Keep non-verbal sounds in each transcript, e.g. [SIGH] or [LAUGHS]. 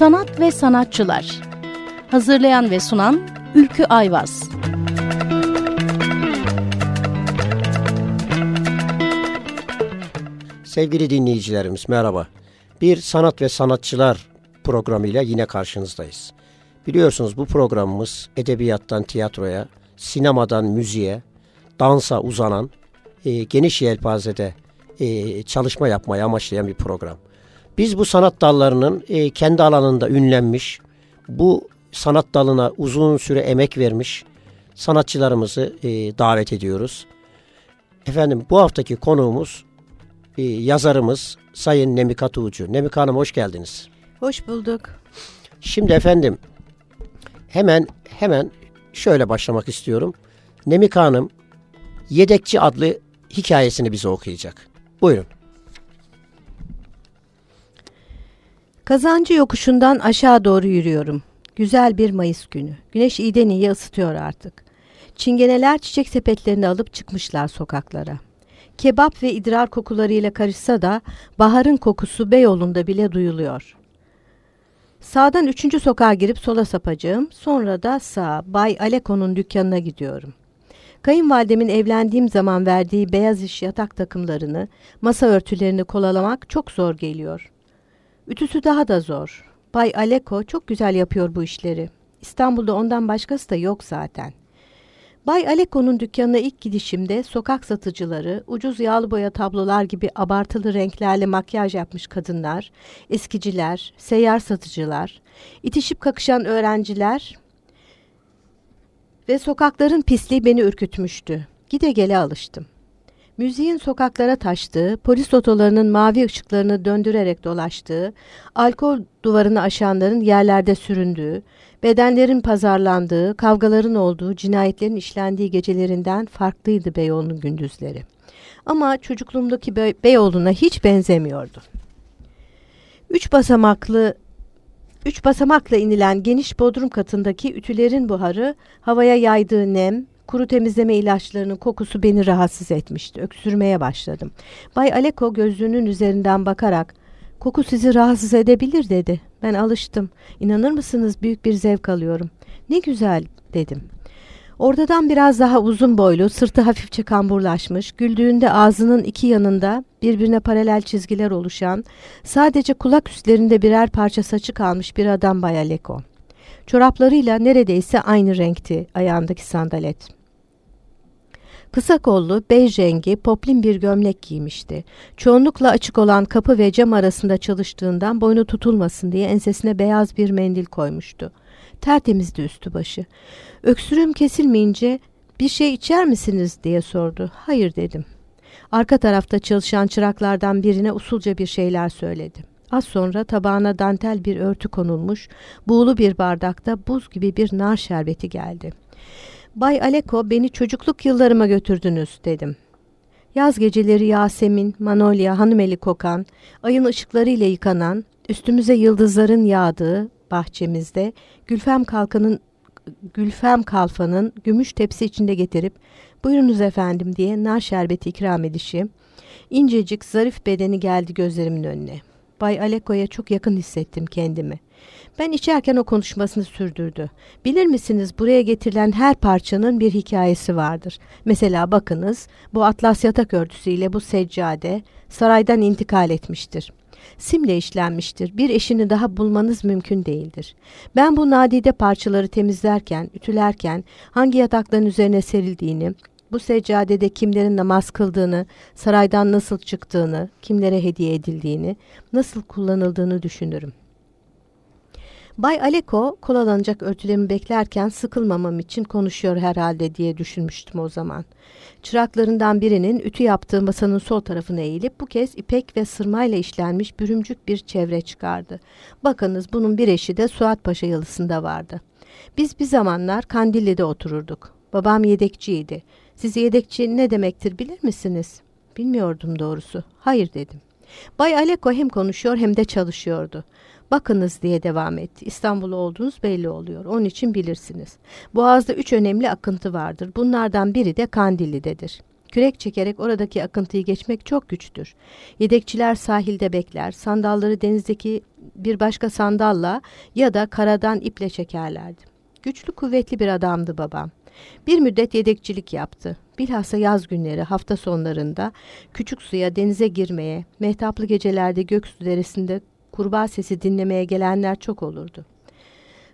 Sanat ve Sanatçılar Hazırlayan ve sunan Ülkü Ayvaz Sevgili dinleyicilerimiz merhaba. Bir Sanat ve Sanatçılar programıyla yine karşınızdayız. Biliyorsunuz bu programımız edebiyattan tiyatroya, sinemadan müziğe, dansa uzanan e, geniş yelpazede e, çalışma yapmayı amaçlayan bir program. Biz bu sanat dallarının e, kendi alanında ünlenmiş, bu sanat dalına uzun süre emek vermiş sanatçılarımızı e, davet ediyoruz. Efendim bu haftaki konuğumuz e, yazarımız Sayın Nemika Tuğcu. Nemika Hanım hoş geldiniz. Hoş bulduk. Şimdi efendim hemen hemen şöyle başlamak istiyorum. Nemika Hanım Yedekçi adlı hikayesini bize okuyacak. Buyurun. Kazancı yokuşundan aşağı doğru yürüyorum. Güzel bir Mayıs günü. Güneş iyiden iyiye ısıtıyor artık. Çingeneler çiçek sepetlerini alıp çıkmışlar sokaklara. Kebap ve idrar kokularıyla karışsa da baharın kokusu Beyoğlu'nda bile duyuluyor. Sağdan üçüncü sokağa girip sola sapacağım. Sonra da sağ Bay Aleko'nun dükkanına gidiyorum. Kayınvalidemin evlendiğim zaman verdiği beyaz iş yatak takımlarını, masa örtülerini kolalamak çok zor geliyor. Ütüsü daha da zor. Bay Aleko çok güzel yapıyor bu işleri. İstanbul'da ondan başkası da yok zaten. Bay Aleko'nun dükkanına ilk gidişimde sokak satıcıları, ucuz yağlı boya tablolar gibi abartılı renklerle makyaj yapmış kadınlar, eskiciler, seyyar satıcılar, itişip kakışan öğrenciler ve sokakların pisliği beni ürkütmüştü. Gide gele alıştım. Müziğin sokaklara taştığı, polis otolarının mavi ışıklarını döndürerek dolaştığı, alkol duvarını aşanların yerlerde süründüğü, bedenlerin pazarlandığı, kavgaların olduğu, cinayetlerin işlendiği gecelerinden farklıydı Beyoğlu'nun gündüzleri. Ama çocukluğumdaki Be Beyoğlu'na hiç benzemiyordu. Üç basamaklı Üç basamakla inilen geniş bodrum katındaki ütülerin buharı, havaya yaydığı nem, kuru temizleme ilaçlarının kokusu beni rahatsız etmişti. Öksürmeye başladım. Bay Aleko gözlüğünün üzerinden bakarak, koku sizi rahatsız edebilir dedi. Ben alıştım. İnanır mısınız büyük bir zevk alıyorum. Ne güzel dedim. Ortadan biraz daha uzun boylu, sırtı hafifçe kamburlaşmış, güldüğünde ağzının iki yanında birbirine paralel çizgiler oluşan, sadece kulak üstlerinde birer parça saçı kalmış bir adam Bayaleko. Çoraplarıyla neredeyse aynı renkti ayağındaki sandalet. Kısa kollu, bej rengi, poplin bir gömlek giymişti. Çoğunlukla açık olan kapı ve cam arasında çalıştığından boynu tutulmasın diye ensesine beyaz bir mendil koymuştu. Tertemizdi üstü başı. Öksürüğüm kesilmeyince bir şey içer misiniz diye sordu. Hayır dedim. Arka tarafta çalışan çıraklardan birine usulca bir şeyler söyledi. Az sonra tabağına dantel bir örtü konulmuş, buğulu bir bardakta buz gibi bir nar şerbeti geldi. Bay Aleko beni çocukluk yıllarıma götürdünüz dedim. Yaz geceleri Yasemin, Manolya, Hanımeli kokan, ayın ışıklarıyla yıkanan, üstümüze yıldızların yağdığı bahçemizde Gülfem Kalkan'ın Gülfem Kalfa'nın gümüş tepsi içinde getirip buyurunuz efendim diye nar şerbeti ikram edişi, incecik zarif bedeni geldi gözlerimin önüne. Bay Aleko'ya çok yakın hissettim kendimi. Ben içerken o konuşmasını sürdürdü. Bilir misiniz buraya getirilen her parçanın bir hikayesi vardır. Mesela bakınız bu atlas yatak örtüsüyle bu seccade saraydan intikal etmiştir. Simle işlenmiştir. Bir eşini daha bulmanız mümkün değildir. Ben bu nadide parçaları temizlerken, ütülerken hangi yatakların üzerine serildiğini, bu seccadede kimlerin namaz kıldığını, saraydan nasıl çıktığını, kimlere hediye edildiğini, nasıl kullanıldığını düşünürüm. Bay Aleko kolalanacak örtülerimi beklerken sıkılmamam için konuşuyor herhalde diye düşünmüştüm o zaman. Çıraklarından birinin ütü yaptığı masanın sol tarafına eğilip bu kez ipek ve sırmayla işlenmiş bürümcük bir çevre çıkardı. Bakınız bunun bir eşi de Suat Paşa yalısında vardı. Biz bir zamanlar Kandilli'de otururduk. Babam yedekçiydi. Siz yedekçi ne demektir bilir misiniz? Bilmiyordum doğrusu. Hayır dedim. Bay Aleko hem konuşuyor hem de çalışıyordu. Bakınız diye devam etti. İstanbul olduğunuz belli oluyor. Onun için bilirsiniz. Boğaz'da üç önemli akıntı vardır. Bunlardan biri de Kandilli'dedir. Kürek çekerek oradaki akıntıyı geçmek çok güçtür. Yedekçiler sahilde bekler, sandalları denizdeki bir başka sandalla ya da karadan iple çekerlerdi. Güçlü kuvvetli bir adamdı babam. Bir müddet yedekçilik yaptı. Bilhassa yaz günleri, hafta sonlarında küçük suya, denize girmeye, mehtaplı gecelerde Göksu Deresi'nde kurbağa sesi dinlemeye gelenler çok olurdu.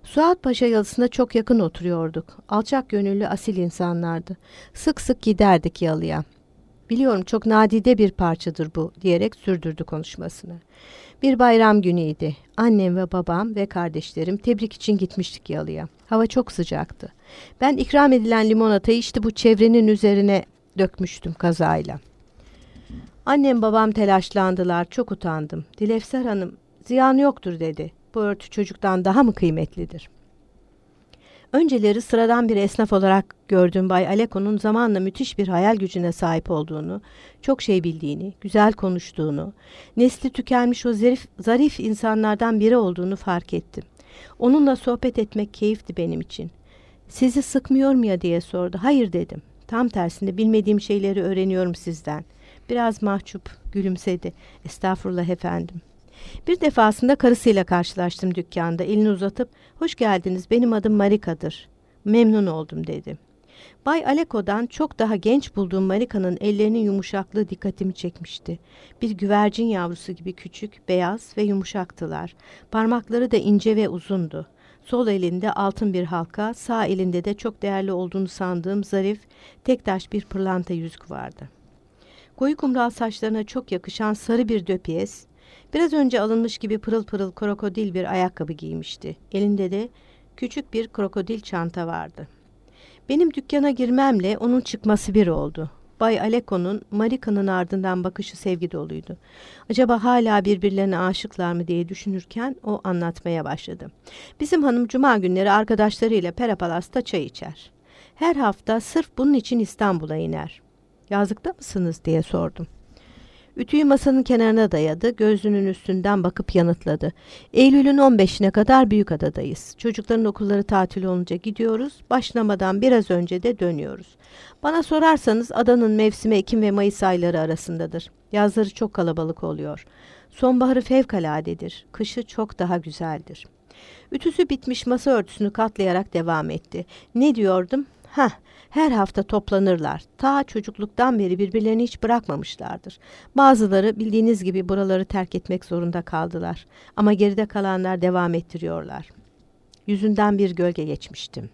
Suat Paşa yalısına çok yakın oturuyorduk. Alçak gönüllü asil insanlardı. Sık sık giderdik yalıya. Biliyorum çok nadide bir parçadır bu diyerek sürdürdü konuşmasını. Bir bayram günüydü. Annem ve babam ve kardeşlerim tebrik için gitmiştik yalıya. Hava çok sıcaktı. Ben ikram edilen limonatayı işte bu çevrenin üzerine dökmüştüm kazayla. Annem babam telaşlandılar. Çok utandım. Dilefsar Hanım ziyan yoktur dedi. Bu örtü çocuktan daha mı kıymetlidir? Önceleri sıradan bir esnaf olarak gördüğüm Bay Aleko'nun zamanla müthiş bir hayal gücüne sahip olduğunu, çok şey bildiğini, güzel konuştuğunu, nesli tükenmiş o zarif, zarif insanlardan biri olduğunu fark ettim. Onunla sohbet etmek keyifti benim için. Sizi sıkmıyor mu ya diye sordu. Hayır dedim. Tam tersinde bilmediğim şeyleri öğreniyorum sizden. Biraz mahcup gülümsedi. Estağfurullah efendim. Bir defasında karısıyla karşılaştım dükkanda. Elini uzatıp hoş geldiniz benim adım Marika'dır. Memnun oldum dedi. Bay Aleko'dan çok daha genç bulduğum Marika'nın ellerinin yumuşaklığı dikkatimi çekmişti. Bir güvercin yavrusu gibi küçük, beyaz ve yumuşaktılar. Parmakları da ince ve uzundu. Sol elinde altın bir halka, sağ elinde de çok değerli olduğunu sandığım zarif, tek taş bir pırlanta yüzük vardı. Koyu kumral saçlarına çok yakışan sarı bir döpiyes, Biraz önce alınmış gibi pırıl pırıl krokodil bir ayakkabı giymişti. Elinde de küçük bir krokodil çanta vardı. Benim dükkana girmemle onun çıkması bir oldu. Bay Aleko'nun Marika'nın ardından bakışı sevgi doluydu. Acaba hala birbirlerine aşıklar mı diye düşünürken o anlatmaya başladı. Bizim hanım cuma günleri arkadaşlarıyla Perapalas'ta çay içer. Her hafta sırf bunun için İstanbul'a iner. Yazlıkta mısınız diye sordum. Ütüyü masanın kenarına dayadı, gözlüğünün üstünden bakıp yanıtladı. Eylül'ün 15'ine kadar Büyükada'dayız. Çocukların okulları tatil olunca gidiyoruz, başlamadan biraz önce de dönüyoruz. Bana sorarsanız adanın mevsimi Ekim ve Mayıs ayları arasındadır. Yazları çok kalabalık oluyor. Sonbaharı fevkaladedir, kışı çok daha güzeldir. Ütüsü bitmiş masa örtüsünü katlayarak devam etti. Ne diyordum? Heh, her hafta toplanırlar. Ta çocukluktan beri birbirlerini hiç bırakmamışlardır. Bazıları bildiğiniz gibi buraları terk etmek zorunda kaldılar. Ama geride kalanlar devam ettiriyorlar. Yüzünden bir gölge geçmiştim.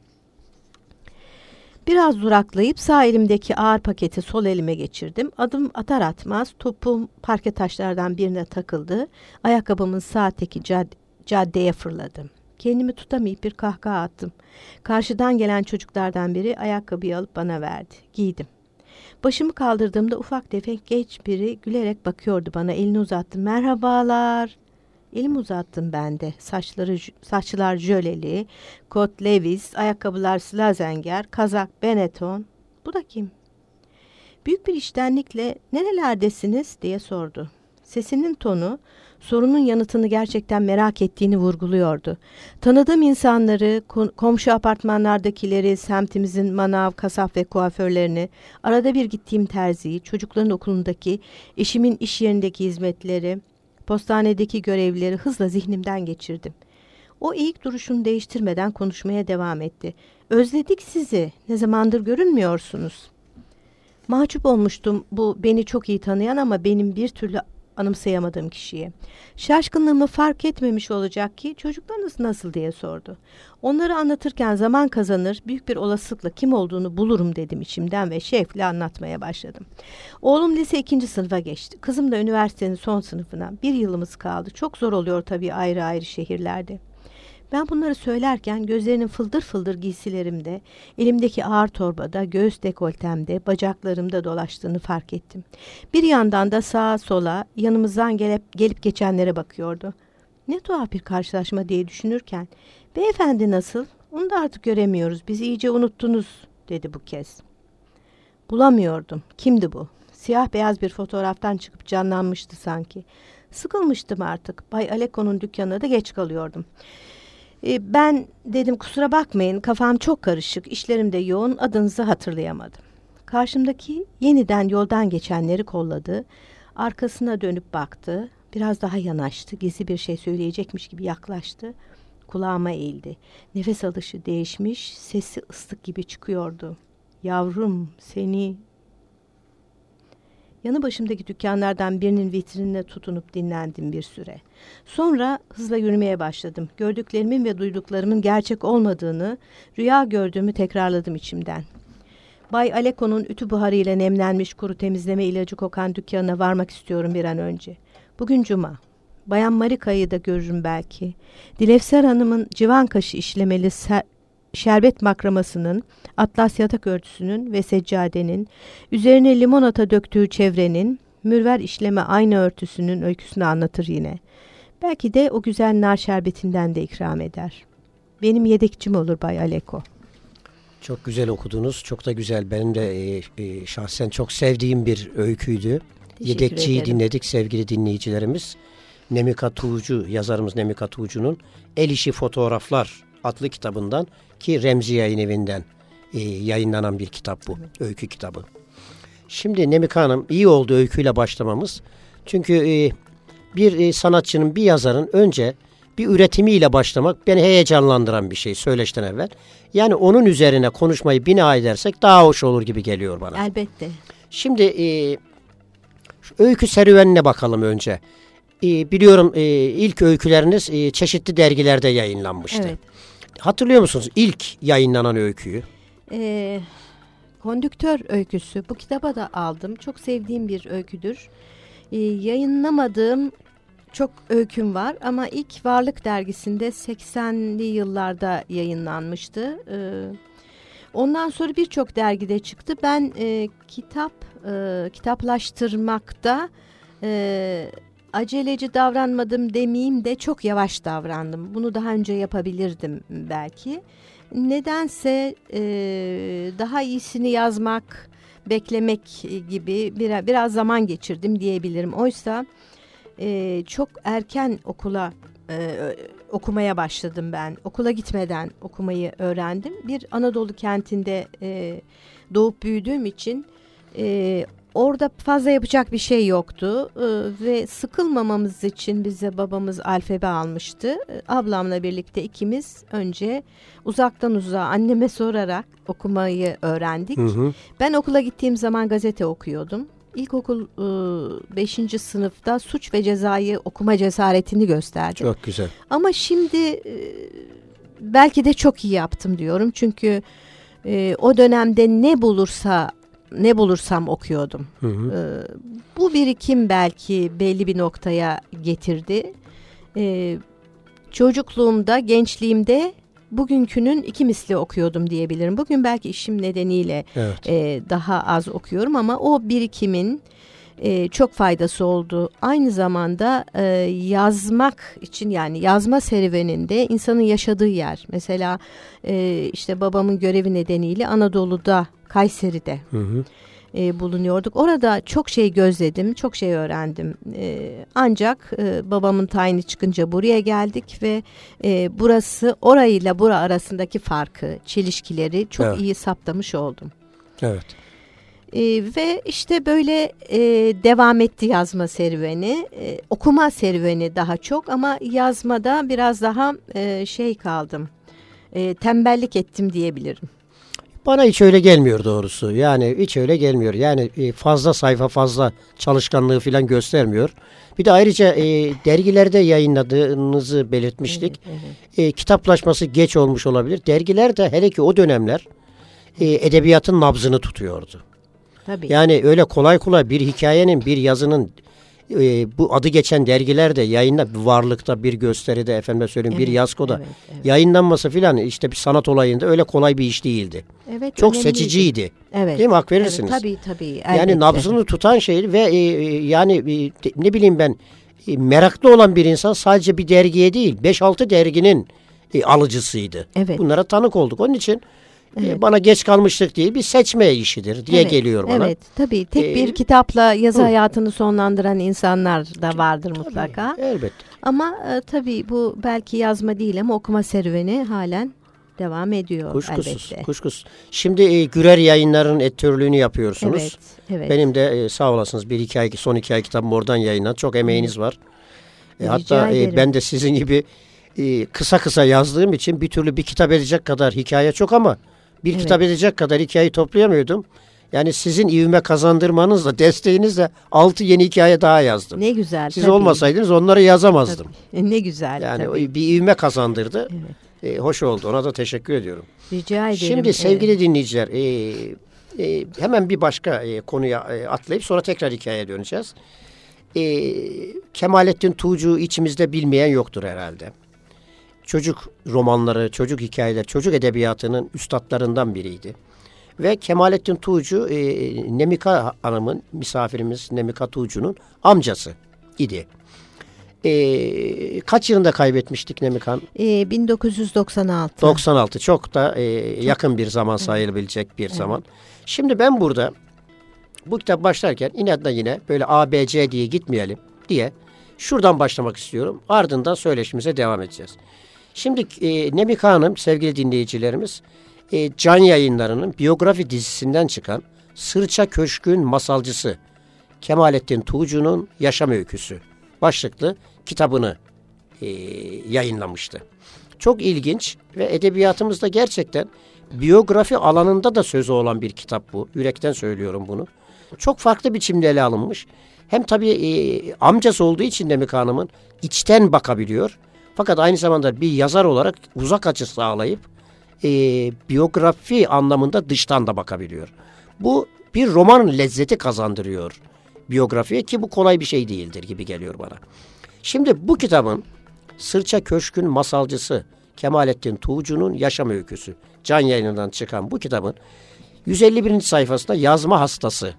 Biraz duraklayıp sağ elimdeki ağır paketi sol elime geçirdim. Adım atar atmaz topum parke taşlardan birine takıldı. Ayakkabımın sağ teki cad caddeye fırladım. Kendimi tutamayıp bir kahkaha attım. Karşıdan gelen çocuklardan biri ayakkabıyı alıp bana verdi. Giydim. Başımı kaldırdığımda ufak tefek genç biri gülerek bakıyordu bana. Elini uzattım. Merhabalar. Elimi uzattım ben de. Saçları, saçlar jöleli, kot levis, ayakkabılar slazenger, kazak Benetton. Bu da kim? Büyük bir iştenlikle nerelerdesiniz diye sordu. Sesinin tonu sorunun yanıtını gerçekten merak ettiğini vurguluyordu. Tanıdığım insanları, komşu apartmanlardakileri, semtimizin manav, kasap ve kuaförlerini, arada bir gittiğim terziyi, çocukların okulundaki, eşimin iş yerindeki hizmetleri, postanedeki görevlileri hızla zihnimden geçirdim. O ilk duruşunu değiştirmeden konuşmaya devam etti. Özledik sizi. Ne zamandır görünmüyorsunuz. Mahcup olmuştum bu beni çok iyi tanıyan ama benim bir türlü anımsayamadığım kişiye. Şaşkınlığımı fark etmemiş olacak ki çocuklarınız nasıl diye sordu. Onları anlatırken zaman kazanır büyük bir olasılıkla kim olduğunu bulurum dedim içimden ve şevkle anlatmaya başladım. Oğlum lise ikinci sınıfa geçti. Kızım da üniversitenin son sınıfına. Bir yılımız kaldı. Çok zor oluyor tabii ayrı ayrı şehirlerde. Ben bunları söylerken gözlerinin fıldır fıldır giysilerimde, elimdeki ağır torbada, göğüs dekoltemde, bacaklarımda dolaştığını fark ettim. Bir yandan da sağa sola yanımızdan gelip, gelip geçenlere bakıyordu. Ne tuhaf bir karşılaşma diye düşünürken, beyefendi nasıl? Onu da artık göremiyoruz, bizi iyice unuttunuz dedi bu kez. Bulamıyordum. Kimdi bu? Siyah beyaz bir fotoğraftan çıkıp canlanmıştı sanki. Sıkılmıştım artık. Bay Aleko'nun dükkanına da geç kalıyordum. E, ben dedim kusura bakmayın kafam çok karışık, işlerim de yoğun, adınızı hatırlayamadım. Karşımdaki yeniden yoldan geçenleri kolladı, arkasına dönüp baktı, Biraz daha yanaştı. Gizli bir şey söyleyecekmiş gibi yaklaştı. Kulağıma eğildi. Nefes alışı değişmiş, sesi ıslık gibi çıkıyordu. Yavrum seni... Yanı başımdaki dükkanlardan birinin vitrinine tutunup dinlendim bir süre. Sonra hızla yürümeye başladım. Gördüklerimin ve duyduklarımın gerçek olmadığını, rüya gördüğümü tekrarladım içimden. Bay Aleko'nun ütü buharıyla nemlenmiş kuru temizleme ilacı kokan dükkanına varmak istiyorum bir an önce. Bugün cuma. Bayan Marika'yı da görürüm belki. Dilefser Hanım'ın civan kaşı işlemeli şerbet makramasının, atlas yatak örtüsünün ve seccadenin, üzerine limonata döktüğü çevrenin, mürver işleme aynı örtüsünün öyküsünü anlatır yine. Belki de o güzel nar şerbetinden de ikram eder. Benim yedekçim olur Bay Aleko. Çok güzel okudunuz. Çok da güzel. Benim de e, e, şahsen çok sevdiğim bir öyküydü. Teşekkür Yedekçiyi ederim. dinledik sevgili dinleyicilerimiz. Nemika Tuğcu, yazarımız Nemika Tuğcu'nun El İşi Fotoğraflar adlı kitabından ki Remzi Yayın Evi'nden e, yayınlanan bir kitap bu. Evet. Öykü kitabı. Şimdi Nemika Hanım iyi oldu öyküyle başlamamız. Çünkü e, bir e, sanatçının, bir yazarın önce bir üretimiyle başlamak beni heyecanlandıran bir şey söyleşten evvel. Yani onun üzerine konuşmayı bina edersek daha hoş olur gibi geliyor bana. Elbette. Şimdi e, öykü serüvenine bakalım önce. E, biliyorum e, ilk öyküleriniz e, çeşitli dergilerde yayınlanmıştı. Evet. Hatırlıyor musunuz ilk yayınlanan öyküyü? Ee, Kondüktör öyküsü. Bu kitaba da aldım. Çok sevdiğim bir öyküdür. Ee, yayınlamadığım çok öyküm var ama ilk Varlık dergisinde 80'li yıllarda yayınlanmıştı. Ee, ondan sonra birçok dergide çıktı. Ben e, kitap e, kitaplaştırmakta e, aceleci davranmadım demeyeyim de çok yavaş davrandım. Bunu daha önce yapabilirdim belki. Nedense e, daha iyisini yazmak, beklemek gibi biraz, biraz zaman geçirdim diyebilirim. Oysa e, çok erken okula e, okumaya başladım ben. Okula gitmeden okumayı öğrendim. Bir Anadolu kentinde e, doğup büyüdüğüm için e, orada fazla yapacak bir şey yoktu e, ve sıkılmamamız için bize babamız alfabe almıştı. E, ablamla birlikte ikimiz önce uzaktan uzağa anneme sorarak okumayı öğrendik. Hı hı. Ben okula gittiğim zaman gazete okuyordum. İlkokul 5. E, sınıfta suç ve cezayı okuma cesaretini gösterdi. Çok güzel. Ama şimdi e, belki de çok iyi yaptım diyorum. Çünkü e, o dönemde ne bulursa ne bulursam okuyordum. Hı hı. E, bu birikim belki belli bir noktaya getirdi. E, çocukluğumda, gençliğimde bugünkünün iki misli okuyordum diyebilirim. Bugün belki işim nedeniyle evet. e, daha az okuyorum ama o birikimin e, çok faydası oldu. Aynı zamanda e, yazmak için yani yazma serüveninde insanın yaşadığı yer. Mesela e, işte babamın görevi nedeniyle Anadolu'da, Kayseri'de. Hı hı e, bulunuyorduk. Orada çok şey gözledim, çok şey öğrendim. E, ancak e, babamın tayini çıkınca buraya geldik ve e, burası orayla bura arasındaki farkı, çelişkileri çok evet. iyi saptamış oldum. Evet. E, ve işte böyle e, devam etti yazma serüveni, e, okuma serüveni daha çok ama yazmada biraz daha e, şey kaldım, e, tembellik ettim diyebilirim. Bana hiç öyle gelmiyor doğrusu. Yani hiç öyle gelmiyor. Yani e, fazla sayfa fazla çalışkanlığı falan göstermiyor. Bir de ayrıca e, dergilerde yayınladığınızı belirtmiştik. Evet, evet. E, kitaplaşması geç olmuş olabilir. Dergiler de hele ki o dönemler e, edebiyatın nabzını tutuyordu. Tabii. Yani öyle kolay kolay bir hikayenin, bir yazının e, bu adı geçen dergilerde yayınla varlıkta bir gösteride efendim söyleyeyim evet, bir yaskoda evet, evet. yayınlanması filan işte bir sanat olayında öyle kolay bir iş değildi. Evet, Çok önemliydi. seçiciydi. Evet. Değil mi? Hak verirsiniz. Evet, tabii tabii. Elbette. Yani nabzını tutan şey ve e, e yani e, ne bileyim ben e, meraklı olan bir insan sadece bir dergiye değil 5-6 derginin e, alıcısıydı. Evet. Bunlara tanık olduk. Onun için evet. bana geç kalmışlık değil bir seçme işidir diye evet, geliyor bana. Evet tabii tek ee, bir kitapla yazı hı. hayatını sonlandıran insanlar da vardır tabii, mutlaka. Elbette. Ama e, tabii bu belki yazma değil ama okuma serüveni halen devam ediyor kuşkusuz, elbette. Kuşkusuz. Şimdi e, Gürer yayınların editörlüğünü yapıyorsunuz. Evet, evet. Benim de e, sağ olasınız bir iki ay son iki ay kitabım oradan yayınlandı. Çok emeğiniz var. E, hatta e, ben de sizin gibi e, kısa kısa yazdığım için bir türlü bir kitap edecek kadar hikaye çok ama bir evet. kitap edecek kadar hikayeyi toplayamıyordum. Yani sizin ivme kazandırmanızla, desteğinizle altı yeni hikaye daha yazdım. Ne güzel. Siz tabii. olmasaydınız onları yazamazdım. Tabii. Ne güzel. Yani tabii. bir ivme kazandırdı. Evet. E, hoş oldu. Ona da teşekkür ediyorum. Rica ederim. Şimdi sevgili evet. dinleyiciler, e, e, hemen bir başka e, konuya e, atlayıp sonra tekrar hikayeye döneceğiz. E, Kemalettin Tuğcu içimizde bilmeyen yoktur herhalde. Çocuk romanları, çocuk hikayeler, çocuk edebiyatının üstadlarından biriydi. Ve Kemalettin Tuğcu e, Nemika Hanım'ın misafirimiz Nemika Tuğcu'nun amcası idi. E, kaç yılında kaybetmiştik Nemikan? E, 1996. 96 çok da e, yakın bir zaman sayılabilecek bir evet. zaman. Şimdi ben burada bu kitap başlarken inatla yine böyle A, B, C diye gitmeyelim diye şuradan başlamak istiyorum. Ardından söyleşimize devam edeceğiz. Şimdi e, Nemika Hanım sevgili dinleyicilerimiz e, Can Yayınları'nın biyografi dizisinden çıkan Sırça Köşk'ün masalcısı Kemalettin Tuğcu'nun yaşam öyküsü başlıklı kitabını e, yayınlamıştı. Çok ilginç ve edebiyatımızda gerçekten biyografi alanında da sözü olan bir kitap bu. Yürekten söylüyorum bunu. Çok farklı biçimde ele alınmış. Hem tabii e, amcası olduğu için Demik Hanım'ın içten bakabiliyor. Fakat aynı zamanda bir yazar olarak uzak açı sağlayıp e, biyografi anlamında dıştan da bakabiliyor. Bu bir roman lezzeti kazandırıyor biyografiye ki bu kolay bir şey değildir gibi geliyor bana. Şimdi bu kitabın Sırça Köşk'ün masalcısı Kemalettin Tuğcu'nun yaşam öyküsü can yayınından çıkan bu kitabın 151. sayfasında yazma hastası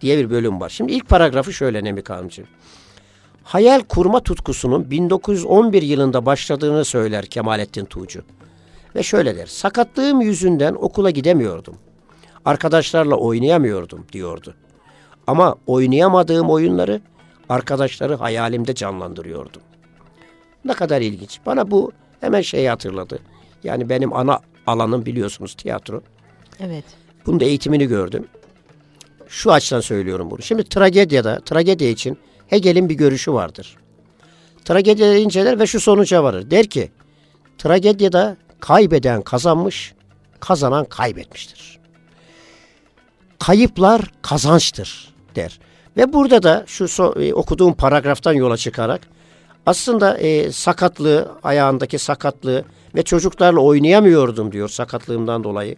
diye bir bölüm var. Şimdi ilk paragrafı şöyle Nemi Kanımcı. Hayal kurma tutkusunun 1911 yılında başladığını söyler Kemalettin Tuğcu. Ve şöyle der. Sakatlığım yüzünden okula gidemiyordum. Arkadaşlarla oynayamıyordum diyordu. Ama oynayamadığım oyunları arkadaşları hayalimde canlandırıyordum. Ne kadar ilginç. Bana bu hemen şeyi hatırladı. Yani benim ana alanım biliyorsunuz tiyatro. Evet. Bunun da eğitimini gördüm. Şu açıdan söylüyorum bunu. Şimdi tragedyada, tragedya için Hegel'in bir görüşü vardır. Tragedya inceler ve şu sonuca varır. Der ki, tragedyada kaybeden kazanmış, kazanan kaybetmiştir. Kayıplar kazançtır der. Ve burada da şu so, e, okuduğum paragraftan yola çıkarak aslında e, sakatlığı, ayağındaki sakatlığı ve çocuklarla oynayamıyordum diyor sakatlığımdan dolayı.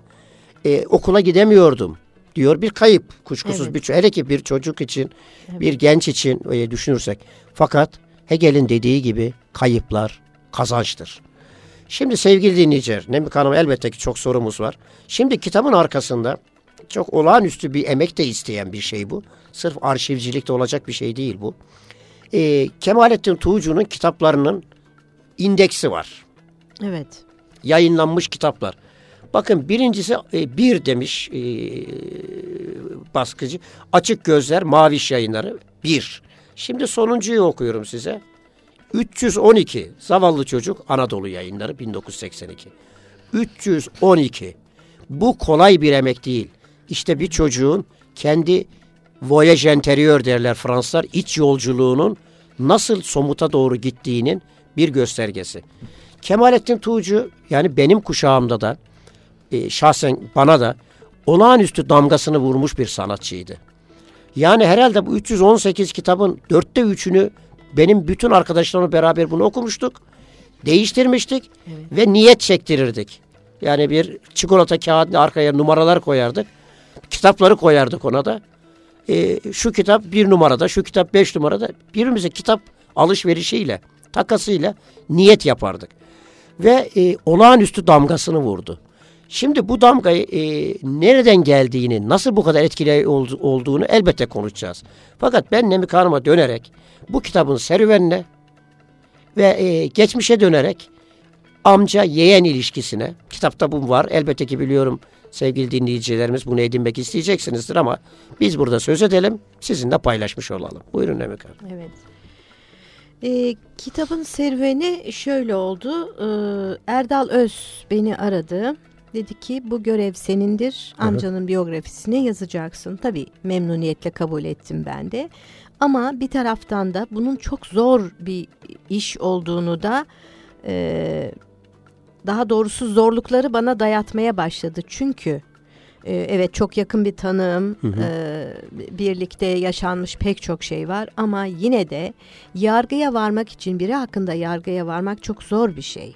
E, okula gidemiyordum diyor bir kayıp kuşkusuz evet. bir hele ki bir çocuk için evet. bir genç için e, düşünürsek. Fakat Hegel'in dediği gibi kayıplar kazançtır. Şimdi sevgili dinleyiciler, Nemik Hanım elbette ki çok sorumuz var. Şimdi kitabın arkasında çok olağanüstü bir emek de isteyen bir şey bu. Sırf arşivcilikte olacak bir şey değil bu. E, Kemalettin Tuğcu'nun kitaplarının indeksi var. Evet. Yayınlanmış kitaplar. Bakın birincisi e, bir demiş e, baskıcı. Açık Gözler Maviş Yayınları bir. Şimdi sonuncuyu okuyorum size. 312 Zavallı Çocuk Anadolu Yayınları 1982. 312. Bu kolay bir emek değil. İşte bir çocuğun kendi voyage interieur derler Fransızlar iç yolculuğunun nasıl somuta doğru gittiğinin bir göstergesi. Kemalettin Tuğcu yani benim kuşağımda da e, şahsen bana da olağanüstü damgasını vurmuş bir sanatçıydı. Yani herhalde bu 318 kitabın dörtte üçünü benim bütün arkadaşlarımla beraber bunu okumuştuk. Değiştirmiştik evet. ve niyet çektirirdik. Yani bir çikolata kağıdını arkaya numaralar koyardık. Kitapları koyardık ona da. E, şu kitap bir numarada, şu kitap beş numarada. Birbirimize kitap alışverişiyle, takasıyla niyet yapardık. Ve e, olağanüstü damgasını vurdu. Şimdi bu damgayı e, nereden geldiğini, nasıl bu kadar etkili olduğunu elbette konuşacağız. Fakat ben Nemik Hanım'a dönerek bu kitabın serüvenine ve e, geçmişe dönerek amca yeğen ilişkisine, kitapta bu var. Elbette ki biliyorum sevgili dinleyicilerimiz bunu edinmek isteyeceksinizdir ama biz burada söz edelim, sizinle paylaşmış olalım. Buyurun Nemik Hanım. Evet. E, kitabın serüveni şöyle oldu. E, Erdal Öz beni aradı. Dedi ki bu görev senindir. Amcanın Hı-hı. biyografisini yazacaksın. Tabii memnuniyetle kabul ettim ben de. Ama bir taraftan da bunun çok zor bir iş olduğunu da e, daha doğrusu zorlukları bana dayatmaya başladı. Çünkü evet çok yakın bir tanığım, Hı hı. e, birlikte yaşanmış pek çok şey var ama yine de yargıya varmak için biri hakkında yargıya varmak çok zor bir şey.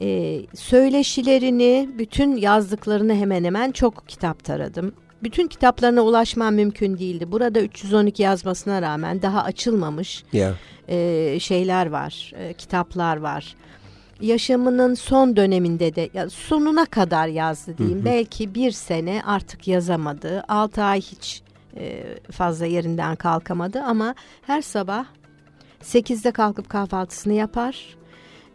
E, söyleşilerini, bütün yazdıklarını hemen hemen çok kitap taradım. Bütün kitaplarına ulaşmam mümkün değildi. Burada 312 yazmasına rağmen daha açılmamış Ya. e, şeyler var, e, kitaplar var. Yaşamının son döneminde de sonuna kadar yazdı diyeyim. Belki bir sene artık yazamadı. Altı ay hiç e, fazla yerinden kalkamadı ama her sabah 8'de kalkıp kahvaltısını yapar.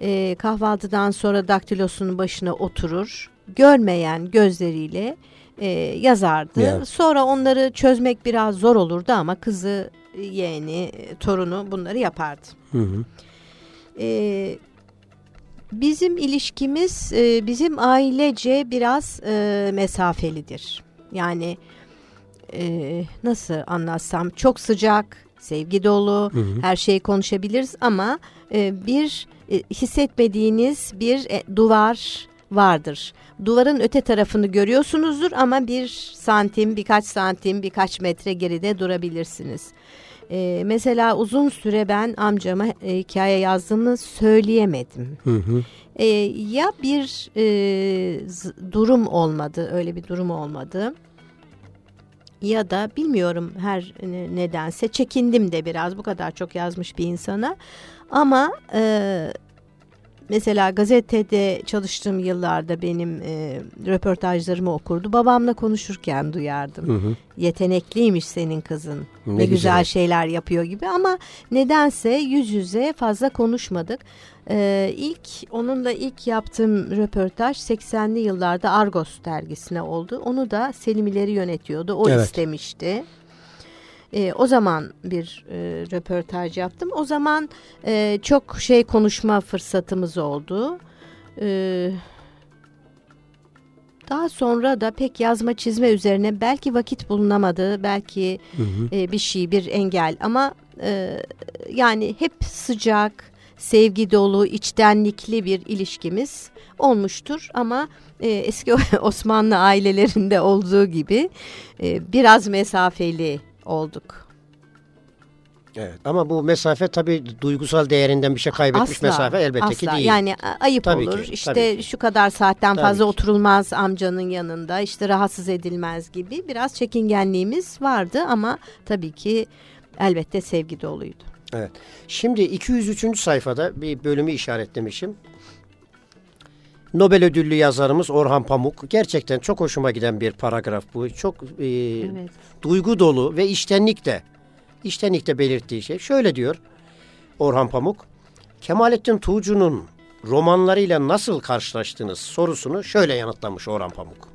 E, kahvaltıdan sonra daktilosunun başına oturur. Görmeyen gözleriyle e, yazardı. Ya. Sonra onları çözmek biraz zor olurdu ama kızı, yeğeni, torunu bunları yapardı. Hı hı. E, bizim ilişkimiz e, bizim ailece biraz e, mesafelidir. Yani e, nasıl anlatsam çok sıcak, sevgi dolu, Hı hı. her şeyi konuşabiliriz ama e, bir e, hissetmediğiniz bir e, duvar vardır. Duvarın öte tarafını görüyorsunuzdur ama bir santim, birkaç santim, birkaç metre geride durabilirsiniz. E, mesela uzun süre ben amcama e, hikaye yazdığımı söyleyemedim. Hı hı. E, ya bir e, durum olmadı, öyle bir durum olmadı. Ya da bilmiyorum her ne- nedense çekindim de biraz bu kadar çok yazmış bir insana. Ama e, mesela gazetede çalıştığım yıllarda benim e, röportajlarımı okurdu. Babamla konuşurken duyardım. Hı hı. Yetenekliymiş senin kızın. Ne, Ne güzel. güzel. şeyler yapıyor gibi ama nedense yüz yüze fazla konuşmadık. Ee, ilk onunla ilk yaptığım röportaj 80'li yıllarda Argos dergisine oldu. Onu da Selim İleri yönetiyordu. O Evet. istemişti. Ee, o zaman bir e, röportaj yaptım. O zaman e, çok şey konuşma fırsatımız oldu. Ee, daha sonra da pek yazma çizme üzerine belki vakit bulunamadı, belki Hı hı. e, bir şey, bir engel ama e, yani hep sıcak, sevgi dolu, içtenlikli bir ilişkimiz olmuştur ama e, eski [LAUGHS] Osmanlı ailelerinde olduğu gibi e, biraz mesafeli olduk. Evet. Ama bu mesafe tabii duygusal değerinden bir şey kaybetmiş Asla, mesafe elbette asla. ki değil. Yani ayıp Tabii olur. ki, işte şu kadar saatten Tabii fazla ki. oturulmaz amcanın yanında. işte rahatsız edilmez gibi biraz çekingenliğimiz vardı ama tabii ki elbette sevgi doluydu. Evet. Şimdi 203. sayfada bir bölümü işaretlemişim. Nobel ödüllü yazarımız Orhan Pamuk. Gerçekten çok hoşuma giden bir paragraf bu. Çok e, Evet. duygu dolu ve içtenlikte, içtenlikte belirttiği şey. Şöyle diyor Orhan Pamuk. Kemalettin Tuğcu'nun romanlarıyla nasıl karşılaştınız sorusunu şöyle yanıtlamış Orhan Pamuk.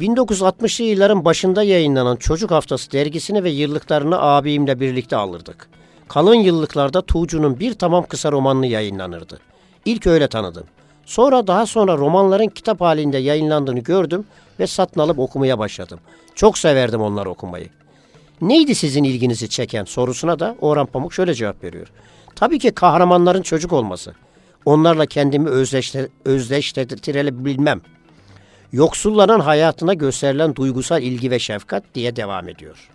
1960'lı yılların başında yayınlanan Çocuk Haftası dergisini ve yıllıklarını abimle birlikte alırdık. Kalın yıllıklarda Tuğcu'nun bir tamam kısa romanını yayınlanırdı. İlk öyle tanıdım. Sonra daha sonra romanların kitap halinde yayınlandığını gördüm ve satın alıp okumaya başladım. Çok severdim onları okumayı. Neydi sizin ilginizi çeken sorusuna da Orhan Pamuk şöyle cevap veriyor. Tabii ki kahramanların çocuk olması. Onlarla kendimi özdeşte, özdeştirebilmem. Yoksulların hayatına gösterilen duygusal ilgi ve şefkat diye devam ediyor.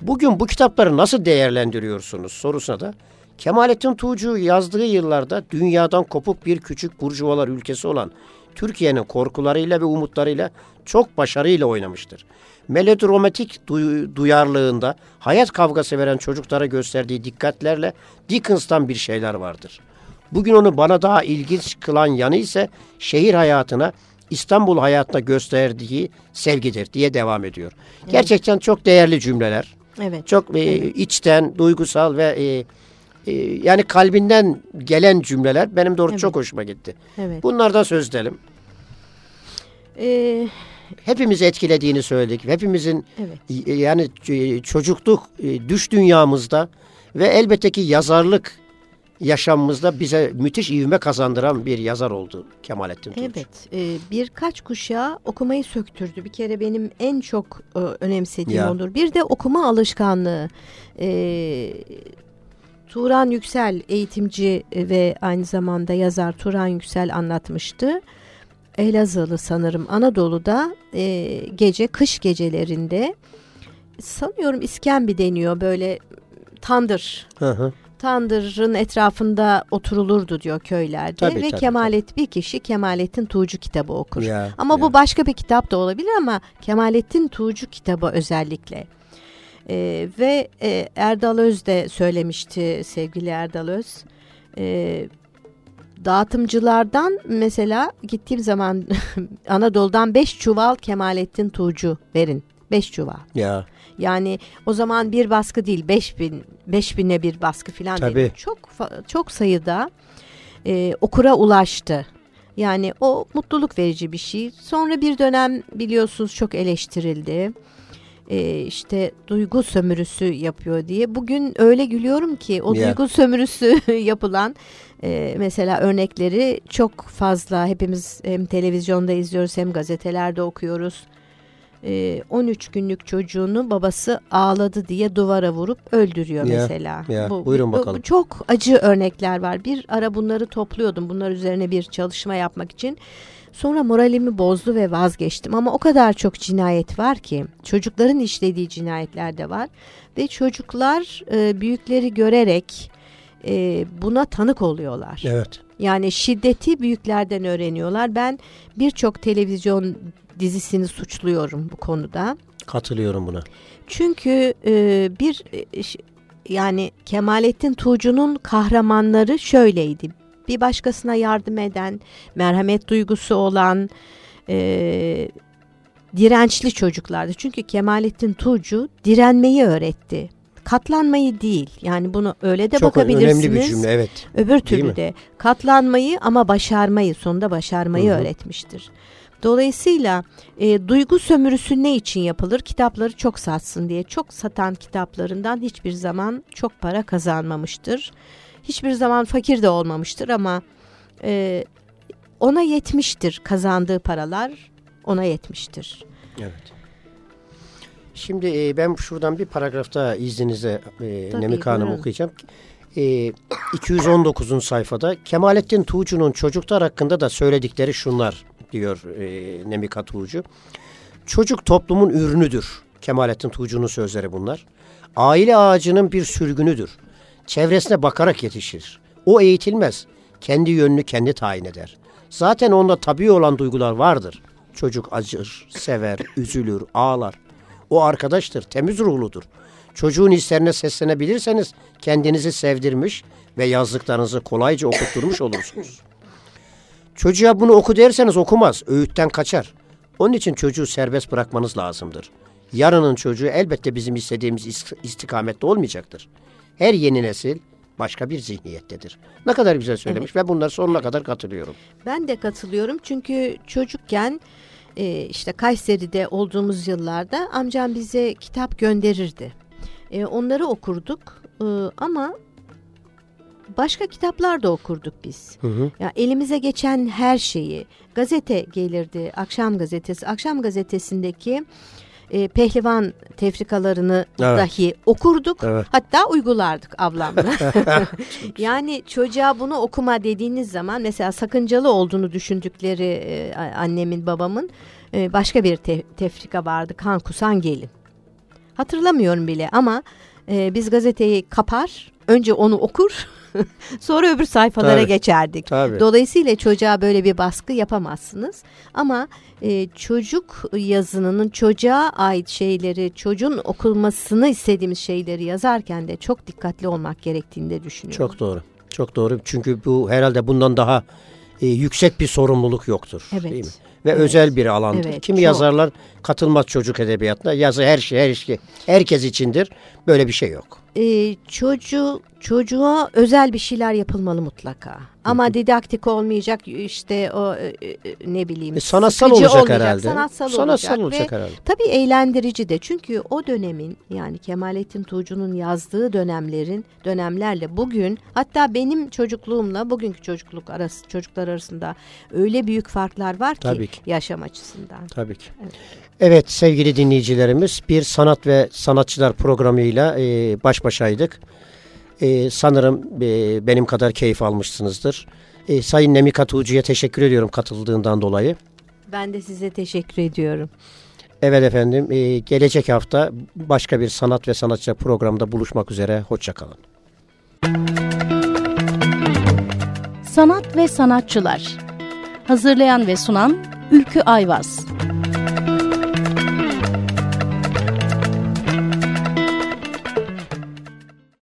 Bugün bu kitapları nasıl değerlendiriyorsunuz sorusuna da Kemalettin Tuğcu yazdığı yıllarda dünyadan kopuk bir küçük burjuvalar ülkesi olan Türkiye'nin korkularıyla ve umutlarıyla çok başarıyla oynamıştır. Melodramatik duy- duyarlılığında hayat kavgası veren çocuklara gösterdiği dikkatlerle Dickens'tan bir şeyler vardır. Bugün onu bana daha ilginç kılan yanı ise şehir hayatına, İstanbul hayatına gösterdiği sevgidir diye devam ediyor. Gerçekten çok değerli cümleler. Evet. Çok e, içten, duygusal ve e, yani kalbinden gelen cümleler benim doğru Evet. çok hoşuma gitti. Evet. Bunlardan söz edelim. Ee, Hepimizi etkilediğini söyledik. Hepimizin evet. e, yani ç- çocukluk e, düş dünyamızda ve elbette ki yazarlık yaşamımızda bize müthiş ivme kazandıran bir yazar oldu Kemalettin Tuğcu. Evet, e, birkaç kuşağı okumayı söktürdü. Bir kere benim en çok e, önemsediğim Ya. olur. Bir de okuma alışkanlığı. E, Turan Yüksel eğitimci ve aynı zamanda yazar Turan Yüksel anlatmıştı. Elazığlı sanırım Anadolu'da e, gece kış gecelerinde sanıyorum iskembi deniyor böyle tandır Hı hı. Tandırın etrafında oturulurdu diyor köylerde Tabii, ve tabii, Kemalet bir kişi Kemalettin Tuğcu kitabı okur. Ya, ama ya. bu başka bir kitap da olabilir ama Kemalettin Tuğcu kitabı özellikle. Ee, ve e, Erdal Öz de söylemişti sevgili Erdal Öz. Ee, dağıtımcılardan mesela gittiğim zaman [LAUGHS] Anadolu'dan 5 çuval Kemalettin Tuğcu verin. 5 çuval. Ya Yani o zaman bir baskı değil 5000 5000'e bir baskı falan Tabii. değil. Çok çok sayıda e, okura ulaştı. Yani o mutluluk verici bir şey. Sonra bir dönem biliyorsunuz çok eleştirildi. E, işte duygu sömürüsü yapıyor diye. Bugün öyle gülüyorum ki o Ya. duygu sömürüsü [LAUGHS] yapılan e, mesela örnekleri çok fazla. Hepimiz hem televizyonda izliyoruz hem gazetelerde okuyoruz. E, 13 günlük çocuğunu babası ağladı diye duvara vurup öldürüyor Ya, mesela. buyurun bu- bakalım. çok acı örnekler var. Bir ara bunları topluyordum. Bunlar üzerine bir çalışma yapmak için. Sonra moralimi bozdu ve vazgeçtim. Ama o kadar çok cinayet var ki çocukların işlediği cinayetler de var ve çocuklar e, büyükleri görerek e, buna tanık oluyorlar. evet. Yani şiddeti büyüklerden öğreniyorlar. Ben birçok televizyon dizisini suçluyorum bu konuda. Katılıyorum buna. Çünkü e, bir e, yani Kemalettin Tuğcu'nun kahramanları şöyleydi. Bir başkasına yardım eden, merhamet duygusu olan, e, dirençli çocuklardı. Çünkü Kemalettin Tuğcu direnmeyi öğretti. Katlanmayı değil. Yani bunu öyle de Çok bakabilirsiniz. önemli bir cümle evet. Öbür türlü de katlanmayı ama başarmayı, sonunda başarmayı Hı hı. öğretmiştir. Dolayısıyla e, duygu sömürüsü ne için yapılır? Kitapları çok satsın diye. Çok satan kitaplarından hiçbir zaman çok para kazanmamıştır. Hiçbir zaman fakir de olmamıştır ama e, ona yetmiştir kazandığı paralar ona yetmiştir. Evet. Şimdi e, ben şuradan bir paragrafta izninizle e, Tabii, Nemika Hanım buyurun. okuyacağım. E, 219. sayfada Kemalettin Tuğcu'nun çocuklar hakkında da söyledikleri şunlar diyor e, Nemika Tuğcu. Çocuk toplumun ürünüdür. Kemalettin Tuğcu'nun sözleri bunlar. Aile ağacının bir sürgünüdür. Çevresine bakarak yetişir. O eğitilmez. Kendi yönünü kendi tayin eder. Zaten onda tabii olan duygular vardır. Çocuk acır, sever, üzülür, ağlar. O arkadaştır, temiz ruhludur. Çocuğun hislerine seslenebilirseniz kendinizi sevdirmiş ve yazdıklarınızı kolayca okutturmuş olursunuz. Çocuğa bunu oku derseniz okumaz, öğütten kaçar. Onun için çocuğu serbest bırakmanız lazımdır. Yarının çocuğu elbette bizim istediğimiz ist- istikamette olmayacaktır. Her yeni nesil başka bir zihniyettedir. Ne kadar güzel söylemiş ve bunlar sonuna kadar katılıyorum. Ben de katılıyorum çünkü çocukken e, işte Kayseri'de olduğumuz yıllarda amcam bize kitap gönderirdi. E, onları okurduk e, ama başka kitaplar da okurduk biz. Hı hı. Ya elimize geçen her şeyi gazete gelirdi akşam gazetesi akşam gazetesindeki e, pehlivan tefrikalarını Evet. dahi okurduk Evet. hatta uygulardık ablamla. [LAUGHS] yani çocuğa bunu okuma dediğiniz zaman mesela sakıncalı olduğunu düşündükleri e, annemin babamın e, başka bir te- tefrika vardı kan kusan gelin. Hatırlamıyorum bile ama e, biz gazeteyi kapar önce onu okur [LAUGHS] sonra öbür sayfalara Tabii. geçerdik. Tabii. Dolayısıyla çocuğa böyle bir baskı yapamazsınız. Ama e, çocuk yazınının çocuğa ait şeyleri, çocuğun okunmasını istediğimiz şeyleri yazarken de çok dikkatli olmak gerektiğini de düşünüyorum. Çok doğru. Çok doğru. Çünkü bu herhalde bundan daha e, yüksek bir sorumluluk yoktur. Evet. Değil mi? Ve Evet. özel bir alandır. Evet, Kimi çok. yazarlar katılmaz çocuk edebiyatına. Yazı her şey, her şey herkes içindir. Böyle bir şey yok. E, çocuğu çocuğa özel bir şeyler yapılmalı mutlaka. Ama didaktik olmayacak işte o e, e, ne bileyim. E, sanatsal olacak, olmayacak, herhalde. Sanatsal, Sanatsal olacak, olacak ve herhalde. tabii eğlendirici de. Çünkü o dönemin yani Kemalettin Tuğcu'nun yazdığı dönemlerin dönemlerle bugün hatta benim çocukluğumla bugünkü çocukluk arası çocuklar arasında öyle büyük farklar var ki, Tabii ki. yaşam açısından. Tabii ki. Evet sevgili dinleyicilerimiz bir sanat ve sanatçılar programıyla e, baş başaydık. E, sanırım e, benim kadar keyif almışsınızdır. E, Sayın Nemika Tuğcu'ya teşekkür ediyorum katıldığından dolayı. Ben de size teşekkür ediyorum. Evet efendim e, gelecek hafta başka bir sanat ve sanatçı programında buluşmak üzere. Hoşçakalın. Sanat ve sanatçılar. Hazırlayan ve sunan Ülkü Ayvaz.